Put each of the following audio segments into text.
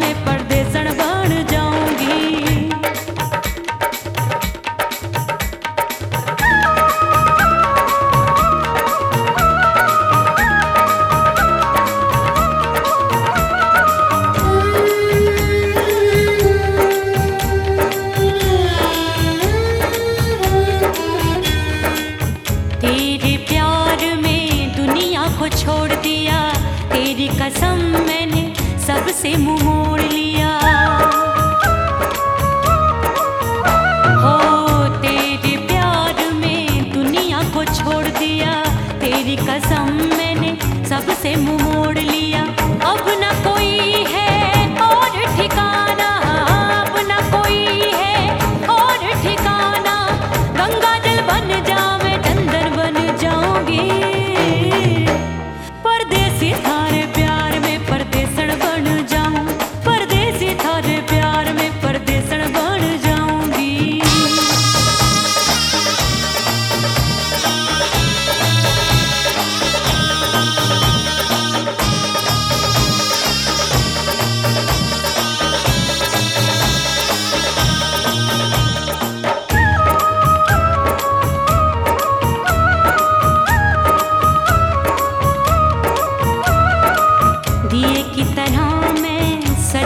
में परदेसन बन जाऊँगी। तेरे प्यार में दुनिया को छोड़ दिया तेरी कसम मुँह मोड़ लिया हो तेरे प्यार में दुनिया को छोड़ दिया। तेरी कसम मैंने सबसे मुँह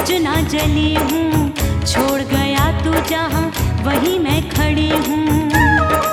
सजना जली हूँ छोड़ गया तू जहाँ वहीं मैं खड़ी हूँ।